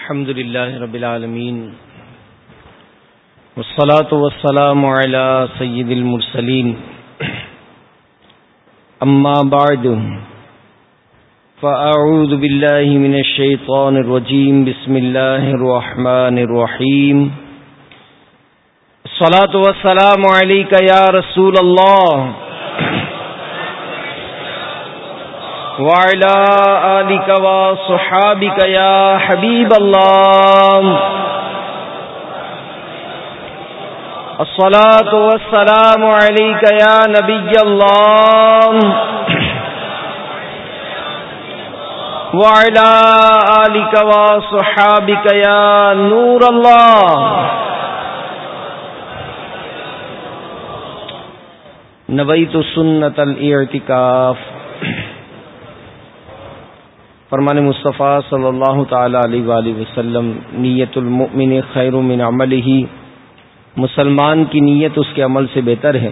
الحمد لله رب العالمين والصلاة والسلام على سيد المرسلين أما بعد فأعوذ بالله من الشيطان الرجيم بسم الله الرحمن الرحيم الصلاة والسلام عليك يا رسول الله وعلى آلك وصحابك يا حبيب الله. الصلاة والسلام عليك يا نبي الله. وعلى آلك وصحابك يا نور الله. نويت سنة الاعتكاف. فرمان مصطفیٰ صلی اللہ تعالی علیہ وآلہ وسلم، نیت المؤمن خیر من عمل ہی مسلمان کی نیت اس کے عمل سے بہتر ہے۔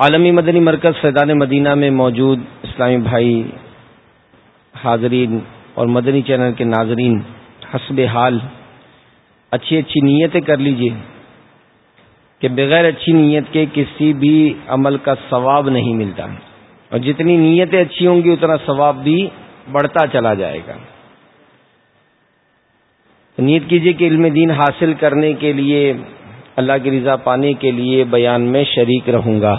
عالمی مدنی مرکز فیضان مدینہ میں موجود اسلامی بھائی حاضرین اور مدنی چینل کے ناظرین، حسب حال، اچھی اچھی نیتیں کر لیجیے کہ بغیر اچھی نیت کے کسی بھی عمل کا ثواب نہیں ملتا۔ اور جتنی نیتیں اچھی ہوں گی اتنا ثواب بھی بڑھتا چلا جائے گا۔ نیت کیجیے کہ علم دین حاصل کرنے کے لیے، اللہ کی رضا پانے کے لیے بیان میں شریک رہوں گا۔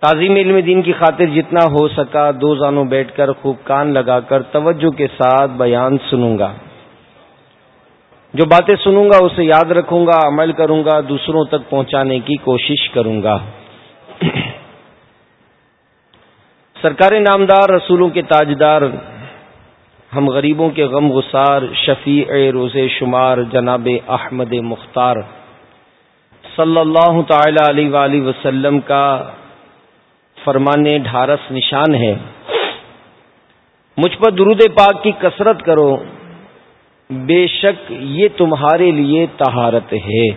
تعظیم علم دین کی خاطر جتنا ہو سکا دو زانوں بیٹھ کر خوب کان لگا کر توجہ کے ساتھ بیان سنوں گا۔ جو باتیں سنوں گا، اسے یاد رکھوں گا، عمل کروں گا، دوسروں تک پہنچانے کی کوشش کروں گا۔ سرکار نامدار رسولوں کے تاجدار، ہم غریبوں کے غم گسار شفیع روز شمار جناب احمد مختار صلی اللہ تعالی علیہ وآلہ وسلم کا فرمانے ڈھارس نشان ہے۔ مجھ پر درود پاک کی کثرت کرو، بے شک یہ تمہارے لیے تہارت ہے۔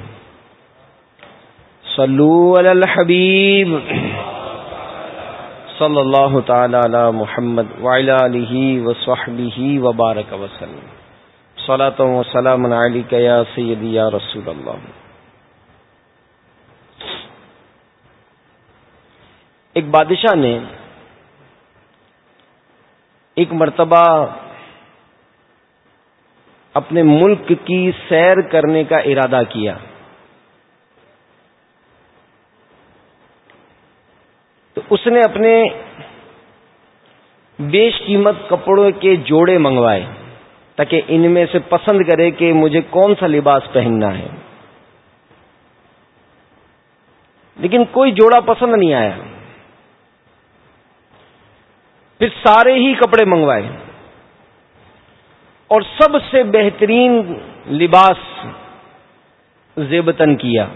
صلو علی الحبیب۔ صلی اللہ تعالی علی محمد وعلی علیہ وصحبہ وبارک وسلم۔ صلاۃ و سلام علیک یا سیدی یا رسول اللہ۔ ایک بادشاہ نے ایک مرتبہ اپنے ملک کی سیر کرنے کا ارادہ کیا۔ تو اس نے اپنے بیش قیمت کپڑوں کے جوڑے منگوائے تاکہ ان میں سے پسند کرے کہ مجھے کون سا لباس پہننا ہے۔ لیکن کوئی جوڑا پسند نہیں آیا۔ پھر سارے ہی کپڑے منگوائے۔ اور سب سے بہترین لباس زیبتن کیا۔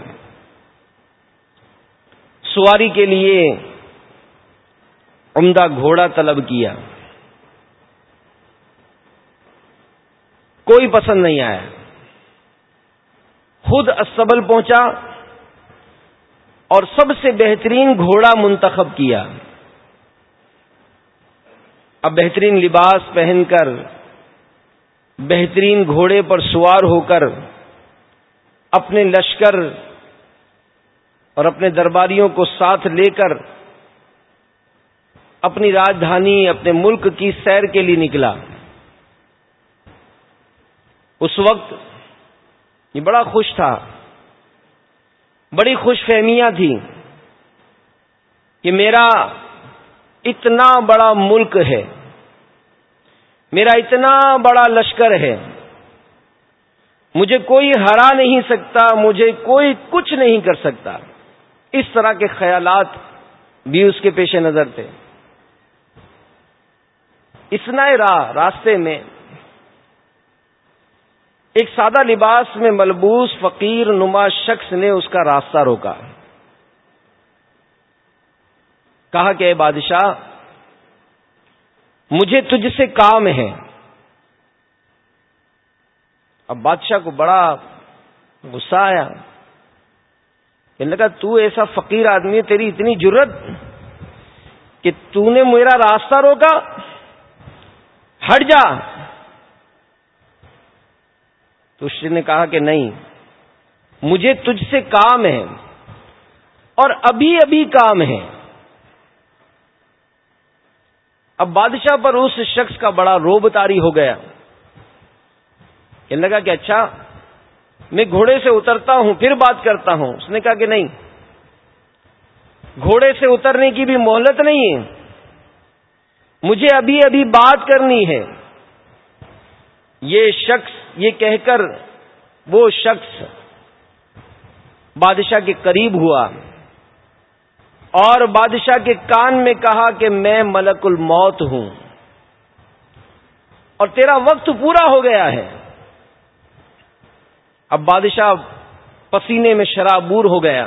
سواری کے لیے عمدہ گھوڑا طلب کیا۔ کوئی پسند نہیں آیا۔ خود اسبل پہنچا اور سب سے بہترین گھوڑا منتخب کیا۔ اب بہترین لباس پہن کر، بہترین گھوڑے پر سوار ہو کر، اپنے لشکر اور اپنے درباریوں کو ساتھ لے کر اپنی راجدھانی، اپنے ملک کی سیر کے لیے نکلا۔ اس وقت یہ بڑا خوش تھا۔ بڑی خوش فہمیاں تھیں کہ میرا اتنا بڑا ملک ہے۔ میرا اتنا بڑا لشکر ہے۔ مجھے کوئی ہرا نہیں سکتا، مجھے کوئی کچھ نہیں کر سکتا۔ اس طرح کے خیالات بھی اس کے پیش نظر تھے۔ اسنا راہ، راستے میں۔ ایک سادہ لباس میں ملبوس فقیر نما شخص نے اس کا راستہ روکا۔ کہا کہ اے بادشاہ، مجھے تجھ سے کام ہے۔ اب بادشاہ کو بڑا غصہ آیا۔ کہنے لگا، تو ایسا فقیر آدمی ہے، تیری اتنی ضرورت کہ تو نے میرا راستہ روکا۔ ہٹ جا۔ تو اس نے کہا کہ نہیں، مجھے تجھ سے کام ہے اور ابھی ابھی کام ہے۔ اب بادشاہ پر اس شخص کا بڑا روب تاری ہو گیا۔ کہنے لگا کہ اچھا میں گھوڑے سے اترتا ہوں، پھر بات کرتا ہوں۔ اس نے کہا کہ نہیں، گھوڑے سے اترنے کی بھی مہلت نہیں ہے۔ مجھے ابھی ابھی بات کرنی ہے۔ یہ شخص، یہ کہہ کر وہ شخص بادشاہ کے قریب ہوا اور بادشاہ کے کان میں کہا کہ میں ملک الموت ہوں اور تیرا وقت پورا ہو گیا ہے۔ اب بادشاہ پسینے میں شرابور ہو گیا۔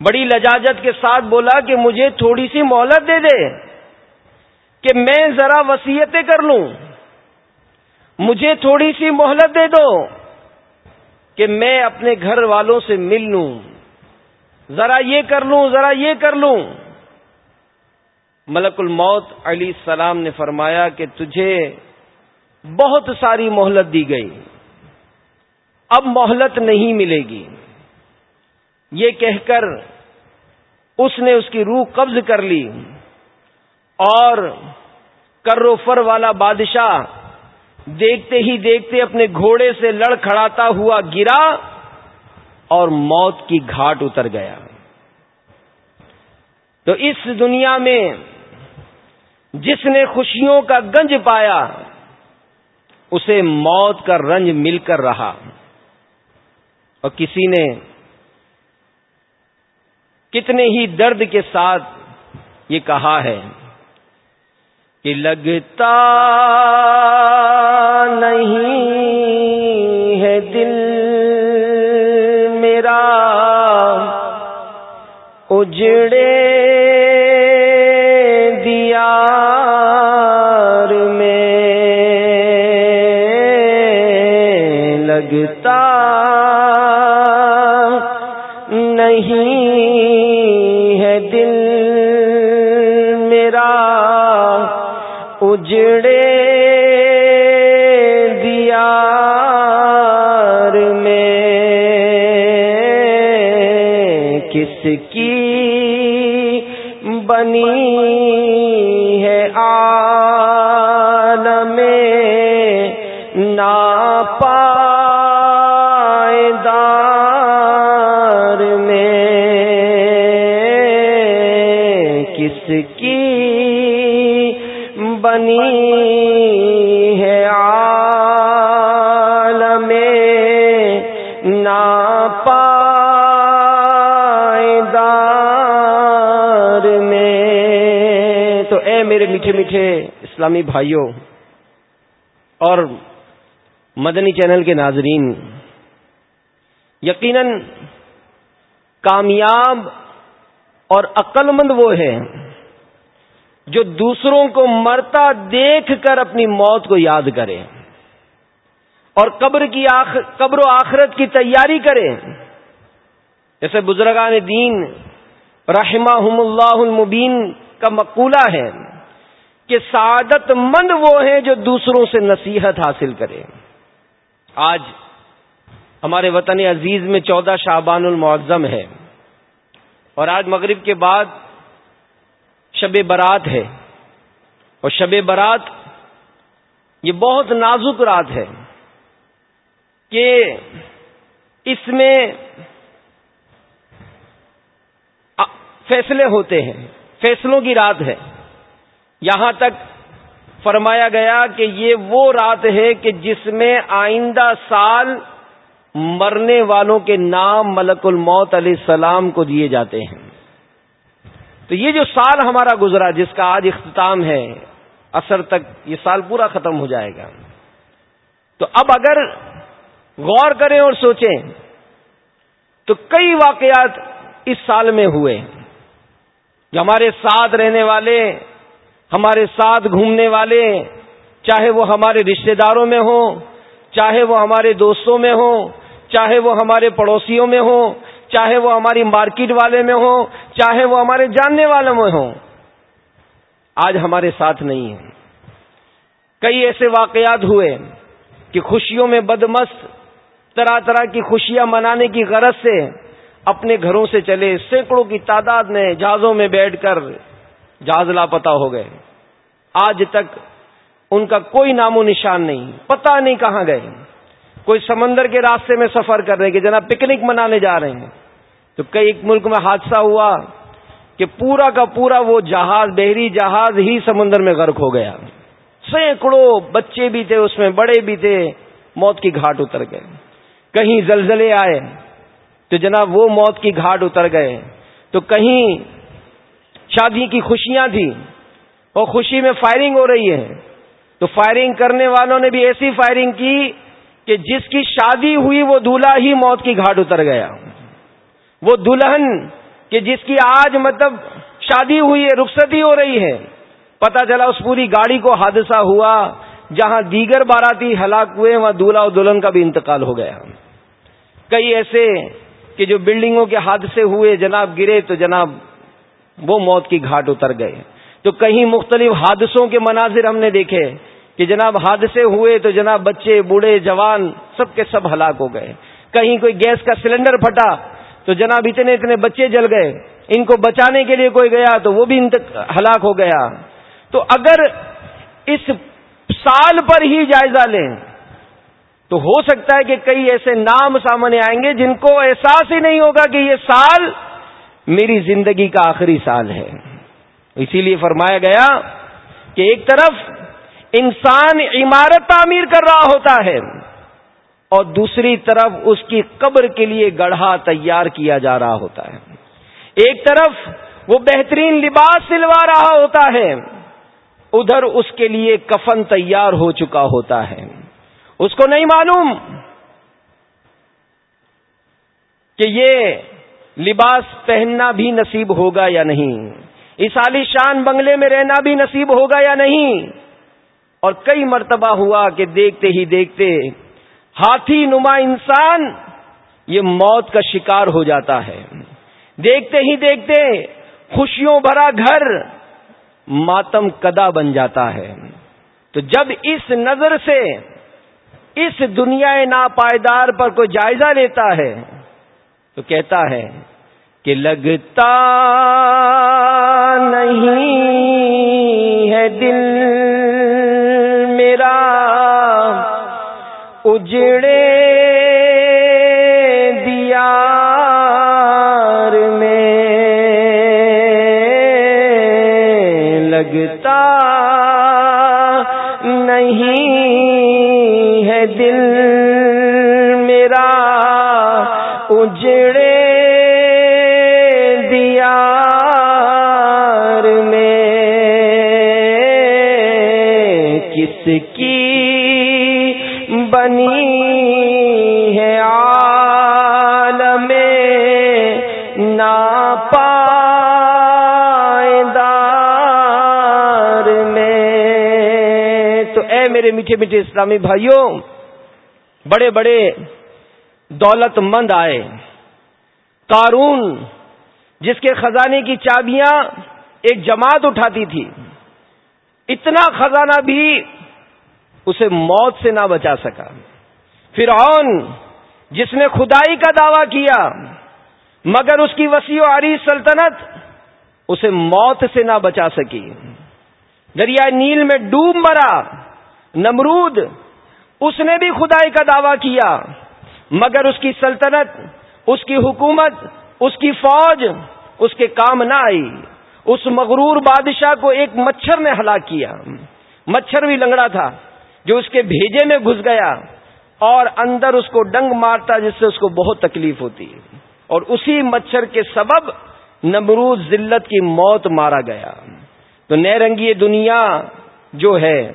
بڑی لجاجت کے ساتھ بولا کہ مجھے تھوڑی سی مہلت دے دے۔ کہ میں ذرا وسیعتیں کر لوں۔ مجھے تھوڑی سی مہلت دے دو کہ میں اپنے گھر والوں سے مل لوں۔ ذرا یہ کر لوں، ذرا یہ کر لوں۔ ملک الموت علی السلام نے فرمایا کہ تجھے بہت ساری مہلت دی گئی۔ اب مہلت نہیں ملے گی۔ یہ کہہ کر اس نے اس کی روح قبض کر لی۔ اور کرو فر والا بادشاہ دیکھتے ہی دیکھتے اپنے گھوڑے سے لڑ کھڑاتا ہوا گرا اور موت کی گھاٹ اتر گیا۔ تو اس دنیا میں جس نے خوشیوں کا گنج پایا، اسے موت کا رنج مل کر رہا۔ اور کسی نے کتنے ہی درد کے ساتھ یہ کہا ہے۔ کہ لگتا نہیں ہے دل میرا اجڑے دیا میں لگتا نہیں اسلامی بھائیوں اور مدنی چینل کے ناظرین، یقیناً کامیاب اور عقل مند وہ ہے جو دوسروں کو مرتا دیکھ کر اپنی موت کو یاد کرے اور قبر کی آخ... قبر و آخرت کی تیاری کرے جیسے بزرگان دین رحمہ اللہ المبین کا مقولہ ہے۔ کہ سعادت مند وہ ہیں جو دوسروں سے نصیحت حاصل کرے آج ہمارے وطن عزیز میں چودہ شعبان المعظم ہے۔ اور آج مغرب کے بعد شب برات ہے۔ اور شب برات یہ بہت نازک رات ہے کہ اس میں فیصلے ہوتے ہیں۔ فیصلوں کی رات ہے۔ یہاں تک فرمایا گیا کہ یہ وہ رات ہے کہ جس میں آئندہ سال مرنے والوں کے نام ملک الموت علیہ السلام کو دیے جاتے ہیں۔ تو یہ جو سال ہمارا گزرا، جس کا آج اختتام ہے اثر تک یہ سال پورا ختم ہو جائے گا۔ تو اب اگر غور کریں اور سوچیں، تو کئی واقعات اس سال میں ہوئے۔ جو ہمارے ساتھ رہنے والے ہمارے ساتھ گھومنے والے، چاہے وہ ہمارے رشتہ داروں میں ہوں، چاہے وہ ہمارے دوستوں میں ہوں، چاہے وہ ہمارے پڑوسیوں میں ہوں، چاہے وہ ہماری مارکیٹ والے میں ہوں، چاہے وہ ہمارے جاننے والوں میں ہوں۔ آج ہمارے ساتھ نہیں ہے۔ کئی ایسے واقعات ہوئے کہ خوشیوں میں بدمست، طرح طرح کی خوشیاں منانے کی غرض سے اپنے گھروں سے چلے سینکڑوں کی تعداد میں جہازوں میں بیٹھ کر جہاز لاپتا ہو گئے آج تک ان کا کوئی نام و نشان نہیں، پتہ نہیں کہاں گئے۔ کوئی سمندر کے راستے میں سفر کر رہے کہ جناب پکنک منانے جا رہے ہیں۔ تو کئی ایک ملک میں حادثہ ہوا کہ پورا کا پورا وہ جہاز، بحری جہاز ہی سمندر میں غرق ہو گیا۔ سینکڑوں بچے بھی تھے، اس میں بڑے بھی تھے، موت کی گھاٹ اتر گئے۔ کہیں زلزلے آئے تو جناب وہ موت کی گھاٹ اتر گئے۔ تو کہیں شادی کی خوشیاں تھیں اور خوشی میں فائرنگ ہو رہی ہے۔ تو فائرنگ کرنے والوں نے بھی ایسی فائرنگ کی کہ جس کی شادی ہوئی وہ دلہا ہی موت کی گھاٹ اتر گیا۔ وہ دلہن کہ جس کی آج مطلب شادی ہوئی ہے، رخصتی ہو رہی ہے۔ پتا چلا اس پوری گاڑی کو حادثہ ہوا، جہاں دیگر باراتی ہلاک ہوئے، وہاں دلہا اور دلہن کا بھی انتقال ہو گیا۔ کئی ایسے کہ جو بلڈنگوں کے حادثے ہوئے، جناب گرے تو جناب وہ موت کی گھاٹ اتر گئے۔ تو کہیں مختلف حادثوں کے مناظر ہم نے دیکھے کہ جناب حادثے ہوئے تو جناب بچے، بوڑھے، جوان سب کے سب ہلاک ہو گئے۔ کہیں کوئی گیس کا سلنڈر پھٹا تو جناب اتنے اتنے بچے جل گئے۔ ان کو بچانے کے لیے کوئی گیا تو وہ بھی ہلاک ہو گیا۔ تو اگر اس سال پر ہی جائزہ لیں تو ہو سکتا ہے کہ کئی ایسے نام سامنے آئیں گے جن کو احساس ہی نہیں ہوگا کہ یہ سال میری زندگی کا آخری سال ہے۔ اسی لیے فرمایا گیا کہ ایک طرف انسان عمارت تعمیر کر رہا ہوتا ہے اور دوسری طرف اس کی قبر کے لیے گڑھا تیار کیا جا رہا ہوتا ہے۔ ایک طرف وہ بہترین لباس سلوا رہا ہوتا ہے۔ ادھر اس کے لیے کفن تیار ہو چکا ہوتا ہے۔ اس کو نہیں معلوم کہ یہ لباس پہننا بھی نصیب ہوگا یا نہیں؟ اس عالی شان بنگلے میں رہنا بھی نصیب ہوگا یا نہیں؟ اور کئی مرتبہ ہوا کہ دیکھتے ہی دیکھتے ہاتھی نما انسان یہ موت کا شکار ہو جاتا ہے۔ دیکھتے ہی دیکھتے خوشیوں بھرا گھر ماتم کدا بن جاتا ہے۔ تو جب اس نظر سے اس دنیا ناپائیدار پر کوئی جائزہ لیتا ہے تو کہتا ہے کہ لگتا نہیں ہے دل کس کی بنی ہے عالم ناپائیدار میں۔ تو اے میرے میٹھے میٹھے اسلامی بھائیوں، بڑے بڑے دولت مند آئے۔ قارون جس کے خزانے کی چابیاں ایک جماعت اٹھاتی تھی، اتنا خزانہ بھی اسے موت سے نہ بچا سکا۔ فرعون، جس نے خدائی کا دعویٰ کیا، مگر اس کی وسیع و عری سلطنت اسے موت سے نہ بچا سکی۔ دریا نیل میں ڈوب مرا، نمرود، اس نے بھی خدائی کا دعویٰ کیا، مگر اس کی سلطنت، اس کی حکومت، اس کی فوج، اس کے کام نہ آئی۔ اس مغرور بادشاہ کو ایک مچھر نے ہلاک کیا۔ مچھر بھی لنگڑا تھا۔ جو اس کے بھیجے میں گھس گیا اور اندر اس کو ڈنگ مارتا جس سے اس کو بہت تکلیف ہوتی اور اسی مچھر کے سبب نمرود ذلت کی موت مارا گیا۔ تو نئے رنگی دنیا جو ہے،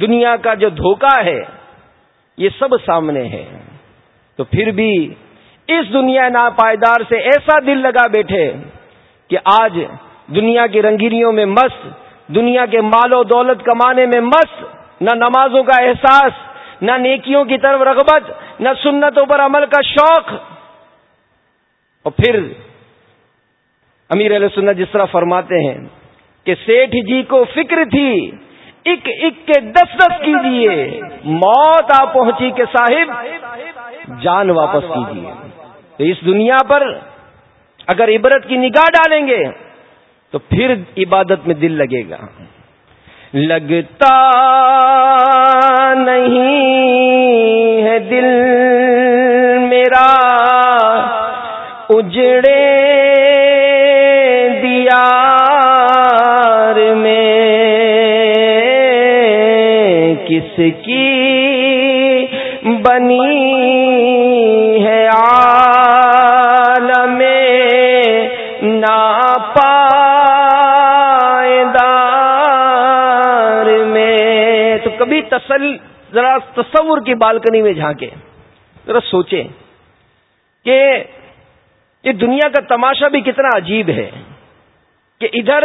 دنیا کا جو دھوکہ ہے، یہ سب سامنے ہے۔ تو پھر بھی اس دنیا ناپائیدار سے ایسا دل لگا بیٹھے کہ آج دنیا کی رنگینیوں میں مست، دنیا کے مال و دولت کمانے میں مست نہ نمازوں کا احساس، نہ نیکیوں کی طرف رغبت، نہ سنتوں پر عمل کا شوق۔ اور پھر امیر علیہ سنت جس طرح فرماتے ہیں کہ سیٹھ جی کو فکر تھی ایک ایک کے دس دس کیجیے موت آ پہنچی کے صاحب، جان واپس کیجیے تو اس دنیا پر اگر عبرت کی نگاہ ڈالیں گے، تو پھر عبادت میں دل لگے گا۔ لگتا نہیں ہے دل میرا اجڑے دیا میں کس کی بنی تسل، ذرا تصور کی بالکنی میں جھانکے۔ ذرا سوچیں کہ یہ دنیا کا تماشا بھی کتنا عجیب ہے کہ ادھر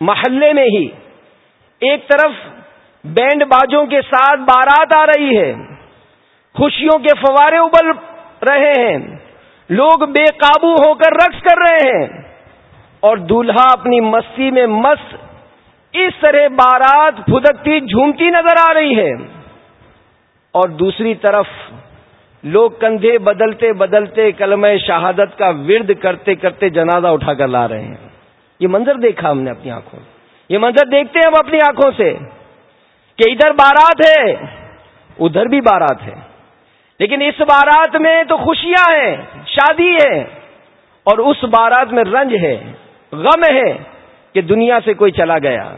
محلے میں ہی ایک طرف بینڈ باجوں کے ساتھ بارات آ رہی ہے، خوشیوں کے فوارے ابل رہے ہیں، لوگ بے قابو ہو کر رقص کر رہے ہیں اور دولہا اپنی مستی میں مست اس طرح بارات پھدکتی جھومتی نظر آ رہی ہے اور دوسری طرف لوگ کندھے بدلتے بدلتے کلمہ شہادت کا ورد کرتے کرتے جنازہ اٹھا کر لا رہے ہیں۔ یہ منظر دیکھا ہم نے اپنی آنکھوں یہ منظر دیکھتے ہیں ہم اپنی آنکھوں سے کہ ادھر بارات ہے، ادھر بھی بارات ہے۔ لیکن اس بارات میں تو خوشیاں ہیں، شادی ہے اور اس بارات میں رنج ہے، غم ہے۔ کہ دنیا سے کوئی چلا گیا۔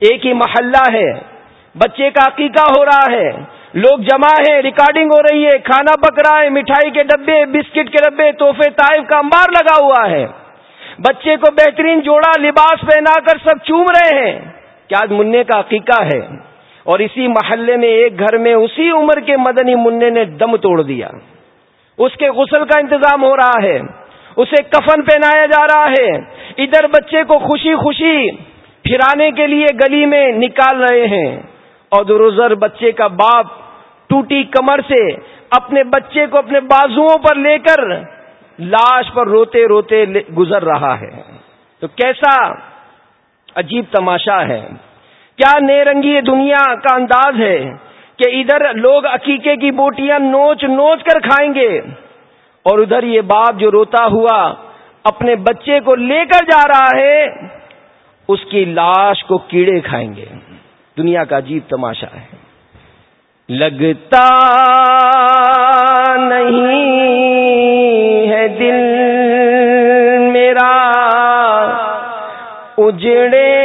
ایک ہی محلہ ہے۔ بچے کا عقیقہ ہو رہا ہے۔ لوگ جمع ہے ریکارڈنگ ہو رہی ہے۔ کھانا پک رہا ہے، مٹھائی کے ڈبے، بسکٹ کے ڈبے توحفے طائف کا انبار لگا ہوا ہے۔ بچے کو بہترین جوڑا، لباس پہنا کر سب چوم رہے ہیں۔ کیا آج منع کا عقیقہ ہے؟ اور اسی محلے میں، ایک گھر میں، اسی عمر کے مدنی منع نے دم توڑ دیا۔ اس کے غسل کا انتظام ہو رہا ہے۔ اسے کفن پہنایا جا رہا ہے۔ ادھر بچے کو خوشی خوشی پھرانے کے لیے گلی میں نکال رہے ہیں۔ اور دروزر بچے کا باپ ٹوٹی کمر سے اپنے بچے کو اپنے بازوؤں پر لے کر لاش پر روتے روتے گزر رہا ہے۔ تو کیسا عجیب تماشا ہے۔ کیا نیرنگی دنیا کا انداز ہے کہ ادھر لوگ عقیقے کی بوٹیاں نوچ نوچ کر کھائیں گے۔ اور ادھر یہ باپ جو روتا ہوا اپنے بچے کو لے کر جا رہا ہے، اس کی لاش کو کیڑے کھائیں گے۔ دنیا کا عجیب تماشا ہے۔ لگتا نہیں ہے دل میرا، اجڑے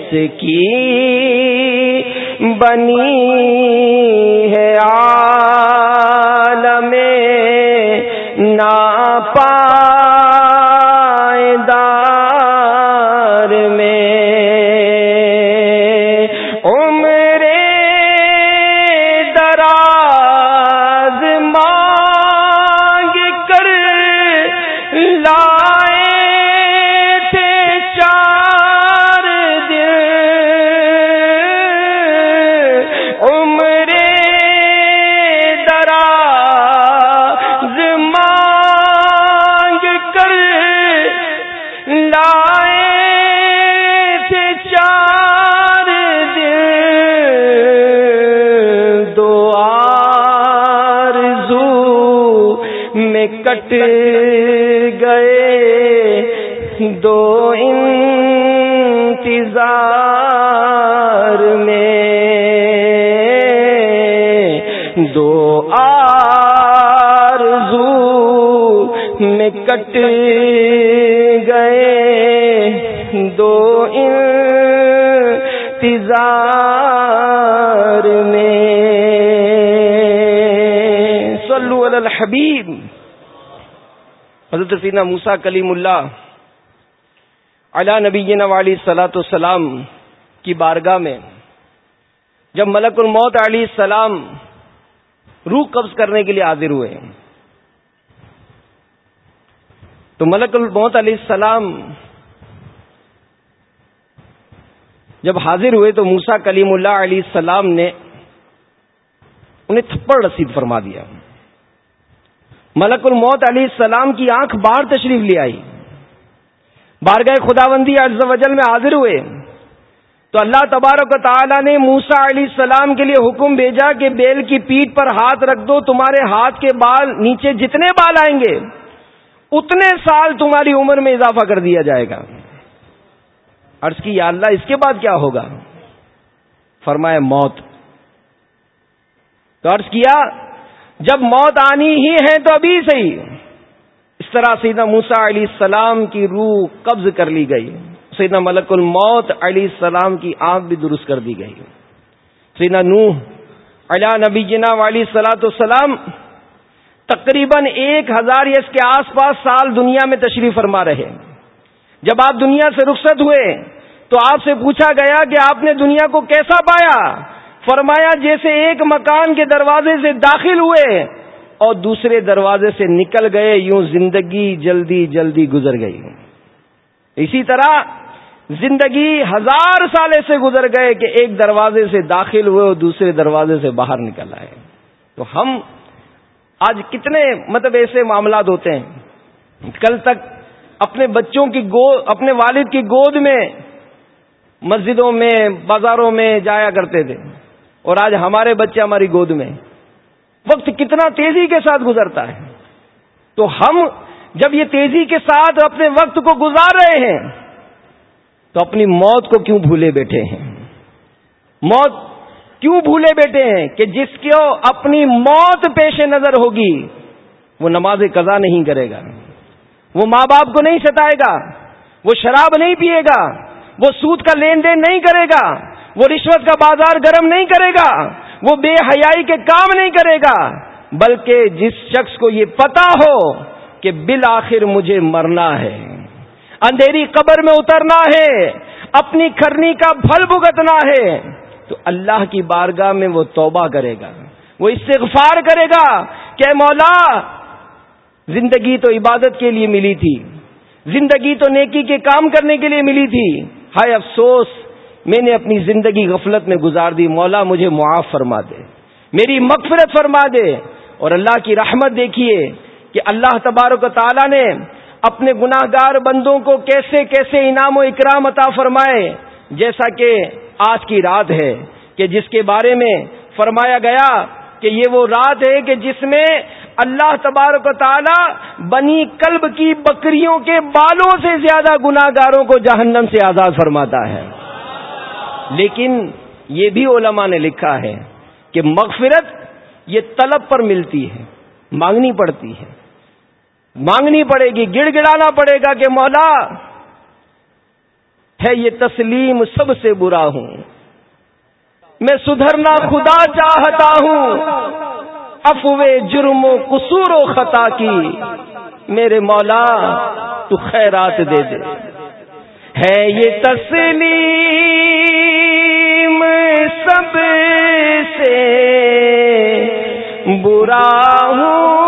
جس کی بنی ہے عالم نا ناپائیدار کٹ گئے دو انتظار میں۔ صلو علی الحبیب۔ حضرت سینا موسا کلیم اللہ علا نبی والی سلاۃ السلام کی بارگاہ میں جب ملک الموت علی السلام روح قبض کرنے کے لیے حاضر ہوئے۔ تو ملک الموت علیہ السلام جب حاضر ہوئے تو موسا کلیم اللہ علیہ السلام نے انہیں تھپڑ رسید فرما دیا۔ ملک الموت علیہ السلام کی آنکھ باہر تشریف لے آئی۔ بارگاہ خدا بندی وجل میں حاضر ہوئے۔ تو اللہ تبارک و تعالی نے موسا علیہ السلام کے لیے حکم بھیجا کہ بیل کی پیٹ پر ہاتھ رکھ دو، تمہارے ہاتھ کے بال نیچے جتنے بال آئیں گے اتنے سال تمہاری عمر میں اضافہ کر دیا جائے گا۔ عرض کی یا اللہ، اس کے بعد کیا ہوگا؟ فرمائے موت۔ تو عرض کیا، جب موت آنی ہی ہے تو ابھی صحیح۔ اس طرح سیدنا موسا علیہ السلام کی روح قبض کر لی گئی۔ سیدنا ملک الموت علیہ السلام کی آنکھ بھی درست کر دی گئی۔ سیدنا نوح علا نبی جنا علی سلاۃ السلام تقریباً ایک ہزار یس کے آس پاس سال دنیا میں تشریف فرما رہے جب آپ دنیا سے رخصت ہوئے تو آپ سے پوچھا گیا کہ آپ نے دنیا کو کیسا پایا؟ فرمایا جیسے ایک مکان کے دروازے سے داخل ہوئے اور دوسرے دروازے سے نکل گئے، یوں زندگی جلدی جلدی گزر گئی۔ اسی طرح زندگی ہزار سال سے گزر گئے کہ ایک دروازے سے داخل ہوئے اور دوسرے دروازے سے باہر نکل آئے۔ تو ہم آج کتنے مطلب ایسے معاملات ہوتے ہیں۔ کل تک اپنے بچوں کی گود اپنے والد کی گود میں مسجدوں میں، بازاروں میں جایا کرتے تھے۔ اور آج ہمارے بچے ہماری گود میں۔ وقت کتنا تیزی کے ساتھ گزرتا ہے۔ تو ہم جب یہ تیزی کے ساتھ اپنے وقت کو گزار رہے ہیں، تو اپنی موت کو کیوں بھولے بیٹھے ہیں؟ موت کیوں بھولے بیٹھے ہیں کہ جس کو اپنی موت پیش نظر ہوگی، وہ نماز قضا نہیں کرے گا۔ وہ ماں باپ کو نہیں ستائے گا، وہ شراب نہیں پیے گا، وہ سود کا لین دین نہیں کرے گا، وہ رشوت کا بازار گرم نہیں کرے گا، وہ بے حیائی کے کام نہیں کرے گا۔ بلکہ جس شخص کو یہ پتا ہو کہ بالآخر مجھے مرنا ہے، اندھیری قبر میں اترنا ہے، اپنی کرنی کا پھل بھگتنا ہے تو اللہ کی بارگاہ میں وہ توبہ کرے گا وہ استغفار کرے گا کہ مولا، زندگی تو عبادت کے لیے ملی تھی، زندگی تو نیکی کے کام کرنے کے لیے ملی تھی۔ ہائے افسوس، میں نے اپنی زندگی غفلت میں گزار دی۔ مولا، مجھے معاف فرما دے۔ میری مغفرت فرما دے۔ اور اللہ کی رحمت دیکھیے کہ اللہ تبارک و تعالی نے اپنے گناہ گار بندوں کو کیسے کیسے انعام و اکرام عطا فرمائے۔ جیسا کہ آج کی رات ہے کہ جس کے بارے میں فرمایا گیا کہ یہ وہ رات ہے کہ جس میں اللہ تبارک و تعالی بنی کلب کی بکریوں کے بالوں سے زیادہ گناہ گاروں کو جہنم سے آزاد فرماتا ہے۔ لیکن یہ بھی علماء نے لکھا ہے کہ مغفرت یہ طلب پر ملتی ہے، مانگنی پڑتی ہے۔ مانگنی پڑے گی، گڑ گڑانا پڑے گا کہ مولا ہے یہ تسلیم سب سے برا ہوں۔ میں سدھرنا خدا چاہتا ہوں۔ افوے جرم و قصور و خطا کی۔ میرے مولا، تو خیرات دے دے۔ ہے یہ تسلیم سب سے برا ہوں۔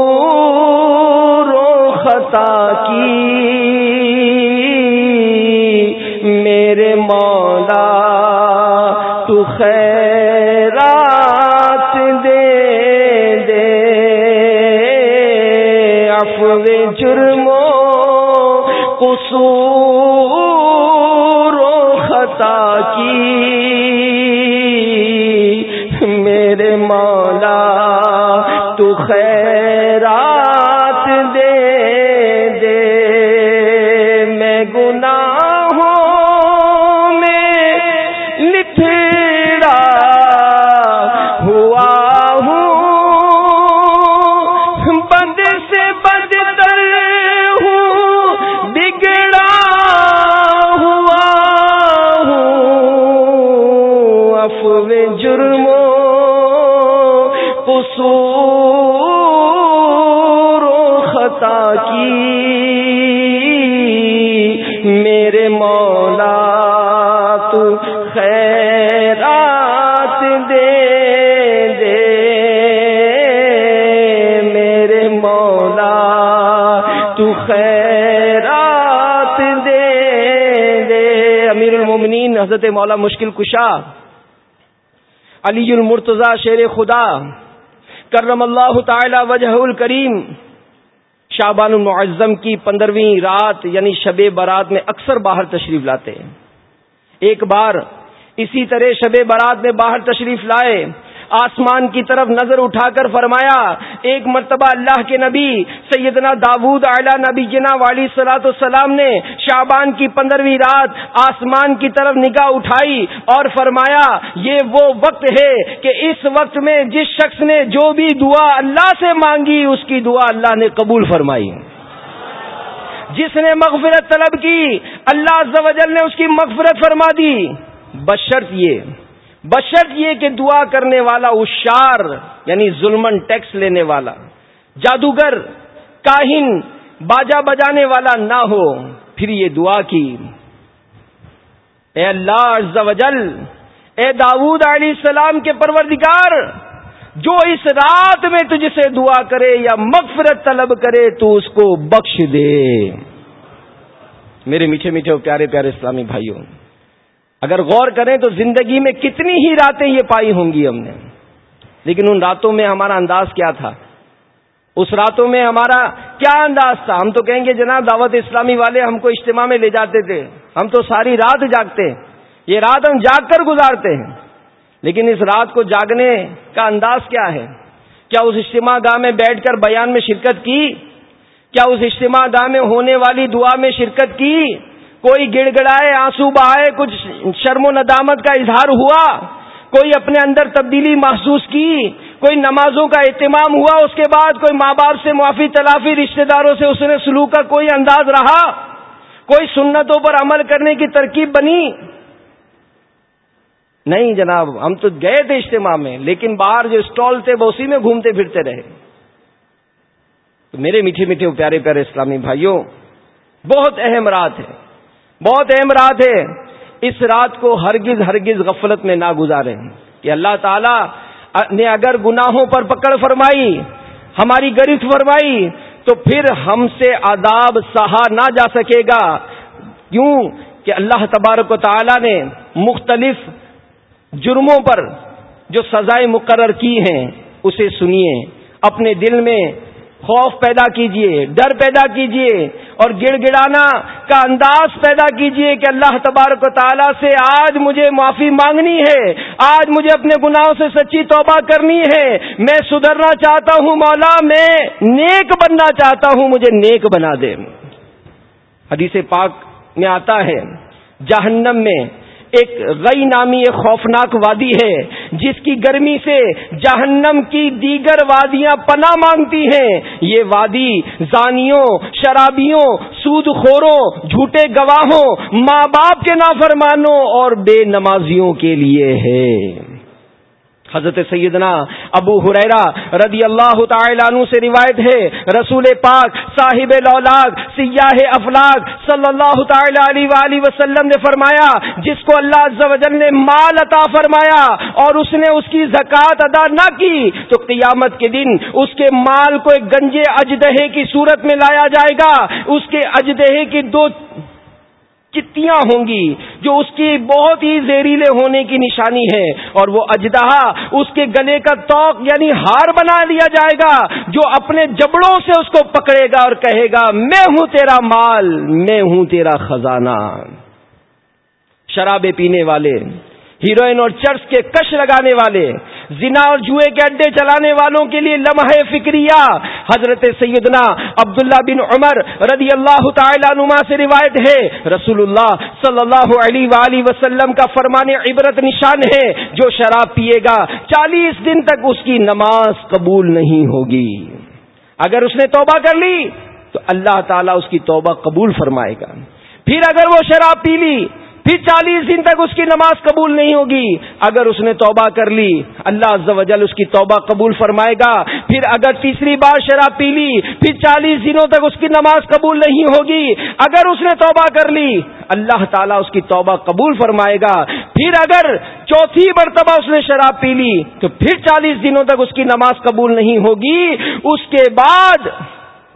حضرت مولا مشکل کشا، علی المرتضی شیر خدا، کرم اللہ تعالی وجہ الکریم شابان المعظم کی پندرہویں رات یعنی شب برات میں اکثر باہر تشریف لاتے۔ ایک بار اسی طرح شب برات میں باہر تشریف لائے۔ آسمان کی طرف نظر اٹھا کر فرمایا، ایک مرتبہ اللہ کے نبی سیدنا داود اعلی نبی جنا والی سلاۃ السلام نے شابان کی پندرہویں رات آسمان کی طرف نگاہ اٹھائی اور فرمایا، یہ وہ وقت ہے کہ اس وقت میں جس شخص نے جو بھی دعا اللہ سے مانگی، اس کی دعا اللہ نے قبول فرمائی۔ جس نے مغفرت طلب کی، اللہ نے اس کی مغفرت فرما دی۔ بشرط یہ بشرط یہ کہ دعا کرنے والا اشار یعنی ظلمن ٹیکس لینے والا، جادوگر، کاہن، باجا بجانے والا نہ ہو، پھر یہ دعا کی۔ اے اللہ عز و جل، اے داود علیہ السلام کے پروردگار، جو اس رات میں تجھ سے دعا کرے یا مغفرت طلب کرے، تو اس کو بخش دے۔ میرے میٹھے میٹھے پیارے پیارے اسلامی بھائیوں اگر غور کریں تو زندگی میں کتنی ہی راتیں یہ پائی ہوں گی ہم نے۔ لیکن ان راتوں میں ہمارا انداز کیا تھا؟ اس راتوں میں ہمارا کیا انداز تھا؟ ہم تو کہیں گے جناب دعوت اسلامی والے ہم کو اجتماع میں لے جاتے تھے۔ ہم تو ساری رات جاگتے ہیں۔ یہ رات ہم جاگ کر گزارتے ہیں۔ لیکن اس رات کو جاگنے کا انداز کیا ہے؟ کیا اس اجتماع گاہ میں بیٹھ کر بیان میں شرکت کی؟ کیا اس اجتماع گاہ میں ہونے والی دعا میں شرکت کی؟ کوئی گڑ گڑائے آنسو بہائے، کچھ شرم و ندامت کا اظہار ہوا، کوئی اپنے اندر تبدیلی محسوس کی، کوئی نمازوں کا اہتمام ہوا، اس کے بعد کوئی ماں باپ سے معافی، تلافی، رشتہ داروں سے اس نے سلوک کا کوئی انداز رہا، کوئی سنتوں پر عمل کرنے کی ترکیب بنی؟ نہیں جناب، ہم تو گئے تھے اجتماع میں، لیکن باہر جو اسٹال تھے وہ اسی میں گھومتے پھرتے رہے۔ تو میرے میٹھے میٹھے پیارے پیارے اسلامی بھائیوں، بہت اہم رات ہے۔ بہت اہم رات ہے۔ اس رات کو ہرگز ہرگز غفلت میں نہ گزارے کہ اللہ تعالی نے اگر گناہوں پر پکڑ فرمائی، ہماری گرفت فرمائی، تو پھر ہم سے آداب سہا نہ جا سکے گا۔ کیوں؟ کہ اللہ تبارک و تعالی نے مختلف جرموں پر جو سزائیں مقرر کی ہیں، اسے سنیے۔ اپنے دل میں خوف پیدا کیجیے، ڈر پیدا کیجیے اور گڑ گڑانا کا انداز پیدا کیجیے کہ اللہ تبارک و تعالیٰ سے آج مجھے معافی مانگنی ہے، آج مجھے اپنے گناہوں سے سچی توبہ کرنی ہے۔ میں سدھرنا چاہتا ہوں مولا، میں نیک بننا چاہتا ہوں، مجھے نیک بنا دے۔ حدیث پاک میں آتا ہے، جہنم میں ایک غی نامی ایک خوفناک وادی ہے، جس کی گرمی سے جہنم کی دیگر وادیاں پناہ مانگتی ہیں۔ یہ وادی زانیوں، شرابیوں سود خوروں جھوٹے گواہوں، ماں باپ کے نافرمانوں اور بے نمازیوں کے لیے ہے۔ حضرت سیدنا ابو حریرا رضی اللہ تعالیٰ عنہ سے روایت ہے، رسول پاک صاحب لولاگ سیاہ افلاق صلی اللہ تعالی علیہ وآلہ وسلم نے فرمایا، جس کو اللہ عز و جل نے مال عطا فرمایا اور اس نے اس کی زکوٰۃ ادا نہ کی، تو قیامت کے دن اس کے مال کو ایک گنجے اجدہے کی صورت میں لایا جائے گا۔ اس کے اجدہے کی دو چتیاں ہوں گی، جو اس کی بہت ہی زہریلے ہونے کی نشانی ہے۔ اور وہ اجدہ اس کے گلے کا توق یعنی ہار بنا لیا جائے گا، جو اپنے جبڑوں سے اس کو پکڑے گا اور کہے گا، میں ہوں تیرا مال، میں ہوں تیرا خزانہ۔ شرابے پینے والے ہیروئن اور چرچ کے کش لگانے والے، زنا اور جوئے کے اڈے چلانے والوں کے لیے لمحے فکریہ۔ حضرت سیدنا عبداللہ بن عمر رضی اللہ تعالی نما سے روایت ہے رسول اللہ صلی اللہ علیہ وآلہ وسلم کا فرمان عبرت نشان ہے، جو شراب پیے گا، چالیس دن تک اس کی نماز قبول نہیں ہوگی۔ اگر اس نے توبہ کر لی، تو اللہ تعالیٰ اس کی توبہ قبول فرمائے گا۔ پھر اگر وہ شراب پی لی پھر چالیس دن تک اس کی نماز قبول نہیں ہوگی۔ اگر اس نے توبہ کر لی، اللہ عز و جل اس کی توبہ قبول فرمائے گا۔ پھر اگر تیسری بار شراب پی لی، پھر چالیس دنوں تک اس کی نماز قبول نہیں ہوگی۔ اگر اس نے توبہ کر لی، اللہ تعالیٰ اس کی توبہ قبول فرمائے گا۔ پھر اگر چوتھی مرتبہ اس نے شراب پی لی، تو پھر چالیس دنوں تک اس کی نماز قبول نہیں ہوگی۔ اس کے بعد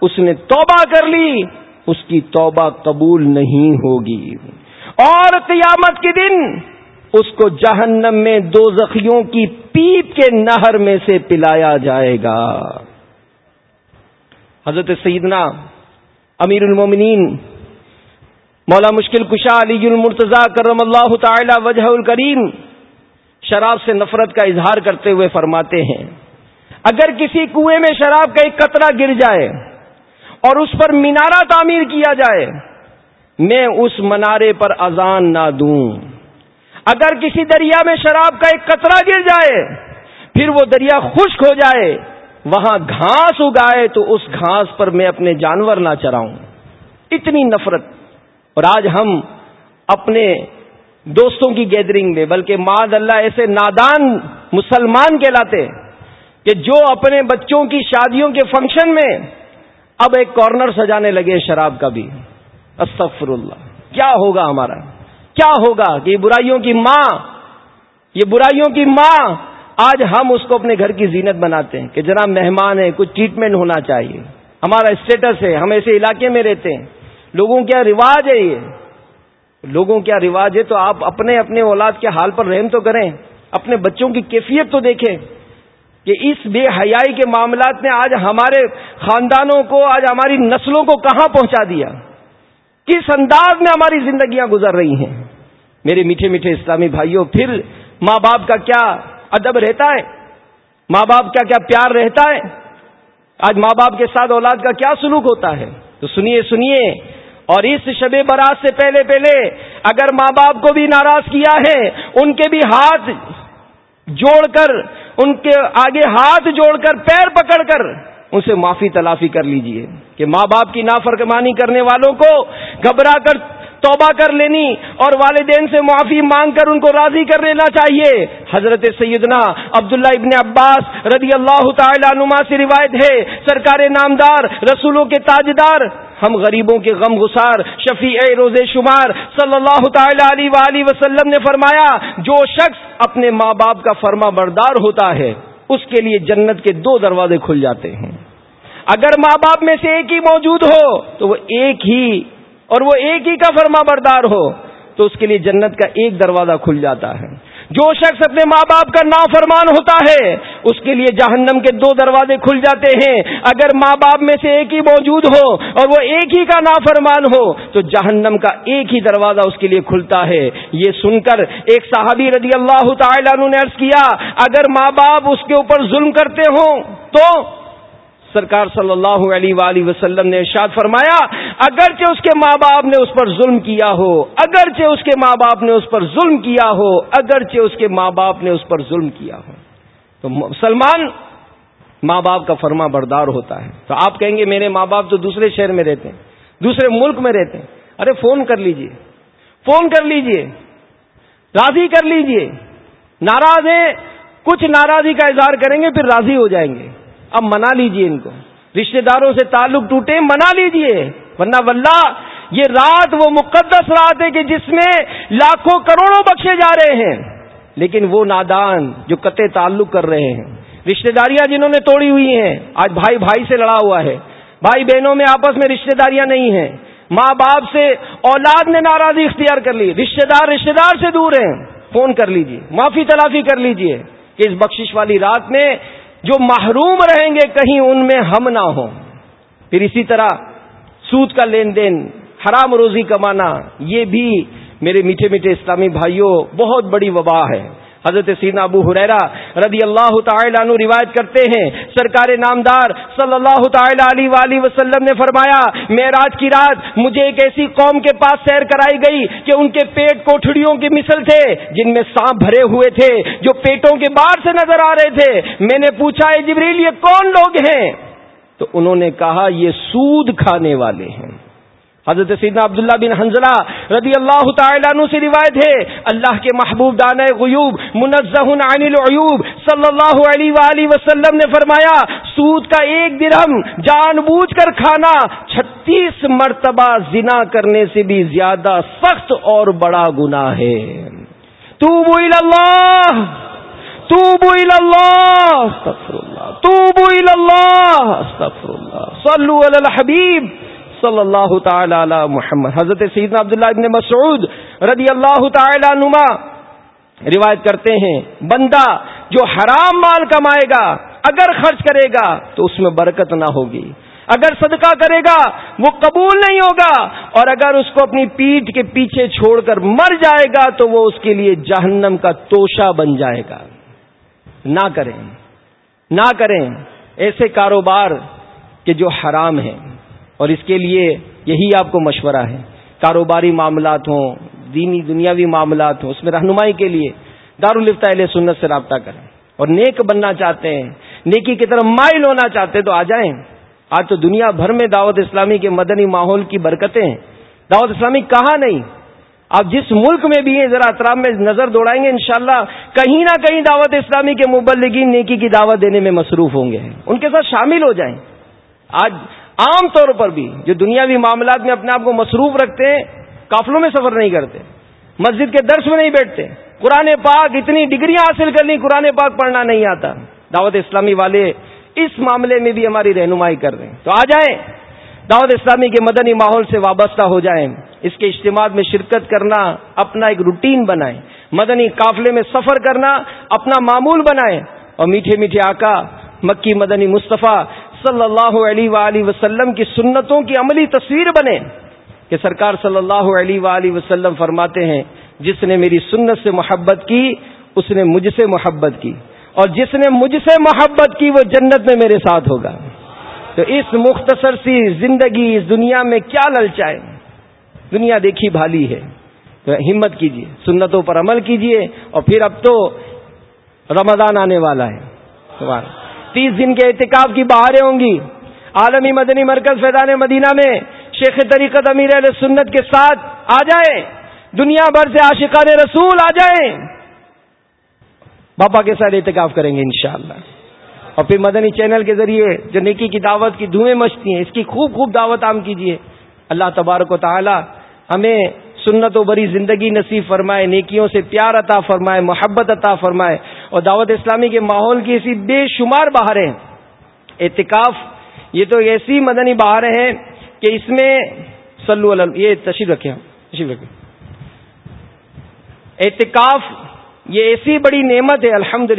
اس نے توبہ کر لی، اس کی توبہ قبول نہیں ہوگی۔ اور قیامت کے دن اس کو جہنم میں دو زخیوں کی پیپ کے نہر میں سے پلایا جائے گا۔ حضرت سیدنا امیر المومنین مولا مشکل کشا علی المرتضی کرم اللہ تعالی وجہ الکریم شراب سے نفرت کا اظہار کرتے ہوئے فرماتے ہیں، اگر کسی کنویں میں شراب کا ایک قطرہ گر جائے اور اس پر مینارہ تعمیر کیا جائے میں اس منارے پر اذان نہ دوں۔ اگر کسی دریا میں شراب کا ایک قطرہ گر جائے، پھر وہ دریا خشک ہو جائے، وہاں گھاس اگائے تو اس گھاس پر میں اپنے جانور نہ چراؤں۔ اتنی نفرت۔ اور آج ہم اپنے دوستوں کی گیدرنگ میں، بلکہ ماد اللہ ایسے نادان مسلمان کہلاتے کہ جو اپنے بچوں کی شادیوں کے فنکشن میں اب ایک کارنر سجانے لگے شراب کا بھی۔ استفر اللہ کیا ہوگا ہمارا؟ کیا ہوگا کہ یہ برائیوں کی ماں، یہ برائیوں کی ماں، آج ہم اس کو اپنے گھر کی زینت بناتے ہیں کہ جناب مہمان ہے کچھ ٹریٹمنٹ ہونا چاہیے۔ ہمارا اسٹیٹس ہے، ہم ایسے علاقے میں رہتے ہیں۔ لوگوں کیا رواج ہے یہ؟ لوگوں کیا رواج ہے؟ تو آپ اپنے اپنے اولاد کے حال پر رحم تو کریں۔ اپنے بچوں کی کیفیت تو دیکھیں کہ اس بے حیائی کے معاملات نے آج ہمارے خاندانوں کو، آج ہماری نسلوں کو کہاں پہنچا دیا۔ کس انداز میں ہماری زندگیاں گزر رہی ہیں؟ میرے میٹھے میٹھے اسلامی بھائیوں، پھر ماں باپ کا کیا ادب رہتا ہے؟ ماں باپ کا کیا پیار رہتا ہے؟ آج ماں باپ کے ساتھ اولاد کا کیا سلوک ہوتا ہے؟ تو سنیے سنیے۔ اور اس شب برات سے پہلے پہلے اگر ماں باپ کو بھی ناراض کیا ہے، ان کے بھی ہاتھ جوڑ کر، ان کے آگے ہاتھ جوڑ کر، پیر پکڑ کر ان سے معافی تلافی کر لیجیے کہ ماں باپ کی نافرکمانی کرنے والوں کو گھبرا کر توبہ کر لینی اور والدین سے معافی مانگ کر ان کو راضی کر لینا چاہیے۔ حضرت سیدنا عبداللہ ابن عباس رضی اللہ تعالی عنما سے روایت ہے، سرکار نامدار، رسولوں کے تاجدار، ہم غریبوں کے غم گسار شفیع روز شمار صلی اللہ تعالی علیہ وآلہ وسلم نے فرمایا، جو شخص اپنے ماں باپ کا فرما بردار ہوتا ہے، اس کے لیے جنت کے دو دروازے کھل جاتے ہیں۔ اگر ماں باپ میں سے ایک ہی موجود ہو تو وہ ایک ہی اور وہ ایک ہی کا فرما بردار ہو تو اس کے لیے جنت کا ایک دروازہ کھل جاتا ہے۔ جو شخص اپنے ماں باپ کا نا فرمان ہوتا ہے، اس کے لیے جہنم کے دو دروازے کھل جاتے ہیں۔ اگر ماں باپ میں سے ایک ہی موجود ہو اور وہ ایک ہی کا نا فرمان ہو، تو جہنم کا ایک ہی دروازہ اس کے لیے کھلتا ہے۔ یہ سن کر ایک صحابی رضی اللہ تعالیٰ نے عرض کیا، اگر ماں باپ اس کے اوپر ظلم کرتے ہوں تو سرکار صلی اللہ علیہ وآلہ وسلم نے ارشاد فرمایا، اگرچہ اس کے ماں باپ نے اس پر ظلم کیا ہو، اگرچہ اس کے ماں باپ نے اس پر ظلم کیا ہو، اگرچہ اس کے ماں باپ نے اس پر ظلم کیا ہو۔ تو مسلمان ماں باپ کا فرما بردار ہوتا ہے۔ تو آپ کہیں گے، میرے ماں باپ تو دوسرے شہر میں رہتے ہیں، دوسرے ملک میں رہتے ہیں۔ ارے، فون کر لیجیے۔ فون کر لیجیے۔ راضی کر لیجیے۔ ناراض ہیں، کچھ ناراضی کا اظہار کریں گے، پھر راضی ہو جائیں گے۔ اب منا لیجیے ان کو۔ رشتہ داروں سے تعلق ٹوٹے، منا لیجیے۔ ورنہ واللہ، یہ رات وہ مقدس رات ہے کہ جس میں لاکھوں کروڑوں بخشے جا رہے ہیں۔ لیکن وہ نادان جو قطع تعلق کر رہے ہیں۔ رشتہ داریاں جنہوں نے توڑی ہوئی ہیں، آج بھائی بھائی سے لڑا ہوا ہے۔ بھائی بہنوں میں آپس میں رشتہ داریاں نہیں ہیں۔ ماں باپ سے اولاد نے ناراضی اختیار کر لی۔ رشتہ دار رشتہ دار سے دور ہیں۔ فون کر لیجیے، معافی تلافی کر لیجیے کہ اس بخشش والی رات میں جو محروم رہیں گے کہیں ان میں ہم نہ ہوں۔ پھر اسی طرح سود کا لین دین، حرام روزی کمانا، یہ بھی میرے میٹھے میٹھے اسلامی بھائیوں بہت بڑی وبا ہے۔ حضرت سینا ابو حریرا رضی اللہ تعالی عنہ روایت کرتے ہیں۔ سرکار نامدار صلی اللہ تعالی علیہ وآلہ وسلم نے فرمایا، معراج کی رات مجھے ایک ایسی قوم کے پاس سیر کرائی گئی کہ ان کے پیٹ کوٹڑیوں کی مثل تھے، جن میں سانپ بھرے ہوئے تھے، جو پیٹوں کے باہر سے نظر آ رہے تھے۔ میں نے پوچھا ہے جبریل، یہ کون لوگ ہیں؟ تو انہوں نے کہا، یہ سود کھانے والے ہیں۔ حضرت سیدنا عبداللہ بن حنزلہ رضی اللہ تعالیٰ عنہ سے روایت ہے، اللہ کے محبوب دان غیوب منزہ عن العیوب صلی اللہ علیہ وآلہ وسلم نے فرمایا، سود کا ایک درہم جان بوجھ کر کھانا چھتیس مرتبہ زنا کرنے سے بھی زیادہ سخت اور بڑا گناہ ہے۔ تو بو اللہ تو بو اللہ استغفر اللہ تو بو اللہ استغفر اللہ، صلو علی الحبیب۔ صلی اللہ تعالی علی محمد۔ حضرت سیدنا عبداللہ ابن مسعود رضی اللہ تعالی نما روایت کرتے ہیں، بندہ جو حرام مال کمائے گا، اگر خرچ کرے گا، تو اس میں برکت نہ ہوگی۔ اگر صدقہ کرے گا، وہ قبول نہیں ہوگا۔ اور اگر اس کو اپنی پیٹ کے پیچھے چھوڑ کر مر جائے گا، تو وہ اس کے لیے جہنم کا توشا بن جائے گا۔ نہ کریں نہ کریں۔ ایسے کاروبار کہ جو حرام ہیں۔ اور اس کے لیے یہی آپ کو مشورہ ہے۔ کاروباری معاملات ہوں، دینی، دنیاوی معاملات ہوں، اس میں رہنمائی کے لیے دارالفتا علیہ سنت سے رابطہ کریں۔ اور نیک بننا چاہتے ہیں، نیکی کی طرف مائل ہونا چاہتے تو آ جائیں۔ آج تو دنیا بھر میں دعوت اسلامی کے مدنی ماحول کی برکتیں ہیں۔ دعوت اسلامی کہاں نہیں؟ آپ جس ملک میں بھی ہیں، ذرا اطرام میں نظر دوڑائیں گے، انشاءاللہ کہیں نہ کہیں دعوت اسلامی کے مبلگین نیکی کی دعوت دینے میں مصروف ہوں گے۔ ان کے ساتھ شامل ہو جائیں۔ آج عام طور پر بھی جو دنیاوی معاملات میں اپنے آپ کو مصروف رکھتے ہیں، قافلوں میں سفر نہیں کرتے، مسجد کے درس میں نہیں بیٹھتے، قرآن پاک اتنی ڈگریاں حاصل کر قرآن پاک پڑھنا نہیں آتا۔ دعوت اسلامی والے اس معاملے میں بھی ہماری رہنمائی کر رہے ہیں۔ تو آ جائیں، دعوت اسلامی کے مدنی ماحول سے وابستہ ہو جائیں۔ اس کے اجتماع میں شرکت کرنا، اپنا ایک روٹین بنائیں۔ مدنی قافلے میں سفر کرنا، اپنا معمول بنائیں۔ اور میٹھے میٹھے آقا، مکی مدنی مصطفیٰ صلی اللہ علیہ وآلہ وسلم کی سنتوں کی عملی تصویر بنے کہ سرکار صلی اللہ علیہ وآلہ وسلم فرماتے ہیں، جس نے میری سنت سے محبت کی، اس نے مجھ سے محبت کی۔ اور جس نے مجھ سے محبت کی، وہ جنت میں میرے ساتھ ہوگا۔ تو اس مختصر سی زندگی، اس دنیا میں کیا للچائے؟ دنیا دیکھی بھالی ہے۔ تو ہمت کیجیے سنتوں پر عمل کیجیے اور پھر اب تو رمضان آنے والا ہے۔ تیس دن کے احتکاب کی بہاریں ہوں گی۔ عالمی مدنی مرکز فیضان مدینہ میں شیخ طریقت امیر علیہ سنت کے ساتھ آ جائیں۔ دنیا بھر سے عاشقان رسول آ جائیں۔ باپا کے ساتھ احتکاب کریں گے انشاءاللہ۔ اور پھر مدنی چینل کے ذریعے جو نیکی کی دعوت کی دھوئیں مچتی ہیں، اس کی خوب خوب دعوت عام کیجیے اللہ تبارک و تعالی ہمیں سنت و بری زندگی نصیب فرمائے، نیکیوں سے پیار عطا فرمائے، محبت عطا فرمائے۔ اور دعوت اسلامی کے ماحول کی ایسی بے شمار بہاریں اعتکاف، یہ تو ایسی مدنی بہاریں ہیں کہ اس میں سلو یہ تشریف رکھے تشریف رکھے اعتکاف، یہ ایسی بڑی نعمت ہے الحمد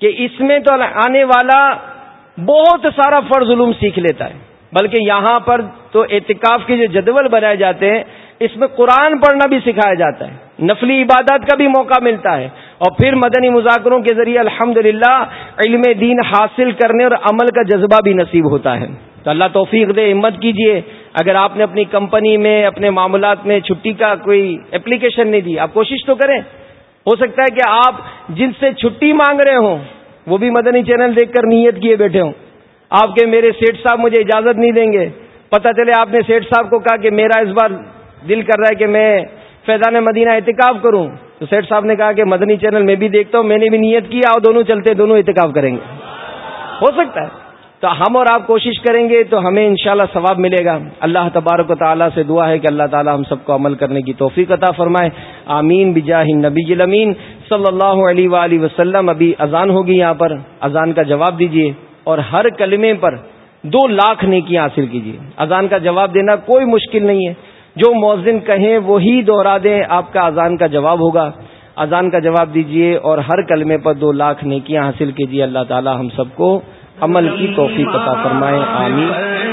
کہ اس میں تو آنے والا بہت سارا فرض علوم سیکھ لیتا ہے، بلکہ یہاں پر تو اعتکاف کے جو جدول بنائے جاتے ہیں اس میں قرآن پڑھنا بھی سکھایا جاتا ہے۔ نفلی عبادت کا بھی موقع ملتا ہے۔ اور پھر مدنی مذاکروں کے ذریعے الحمد علم دین حاصل کرنے اور عمل کا جذبہ بھی نصیب ہوتا ہے۔ تو اللہ توفیق دے، ہمت کیجیے اگر آپ نے اپنی کمپنی میں، اپنے معاملات میں چھٹی کا کوئی اپلیکیشن نہیں دی، آپ کوشش تو کریں۔ ہو سکتا ہے کہ آپ جن سے چھٹی مانگ رہے ہوں، وہ بھی مدنی چینل دیکھ کر نیت کیے بیٹھے ہوں۔ آپ کے میرے سیٹ صاحب مجھے اجازت نہیں دیں گے۔ پتہ چلے آپ نے سیٹ صاحب کو کہا کہ میرا اس بار دل کر رہا ہے کہ میں فیضان مدینہ احتکاب کروں۔ تو سیٹ صاحب نے کہا کہ مدنی چینل میں بھی دیکھتا ہوں، میں نے بھی نیت کیا اور دونوں چلتے، دونوں احتکاب کریں گے۔ ہو سکتا ہے۔ تو ہم اور آپ کوشش کریں گے تو ہمیں انشاءاللہ ثواب ملے گا۔ اللہ تبارک و تعالیٰ سے دعا ہے کہ اللہ تعالیٰ ہم سب کو عمل کرنے کی توفیق عطا فرمائے۔ آمین۔ بجاہ نبی امین صلی اللہ علیہ وآلہ وسلم۔ ابھی اذان ہوگی یہاں پر۔ اذان کا جواب دیجیے اور ہر کلمے پر دو لاکھ نیکی حاصل کیجیے اذان کا جواب دینا کوئی مشکل نہیں ہے۔ جو مؤذن کہیں وہی دوہرا دیں، آپ کا اذان کا جواب ہوگا۔ اذان کا جواب دیجیے اور ہر کلمے پر دو لاکھ نیکیاں حاصل کیجیے اللہ تعالی ہم سب کو عمل کی توفیق عطا فرمائے۔ آمین۔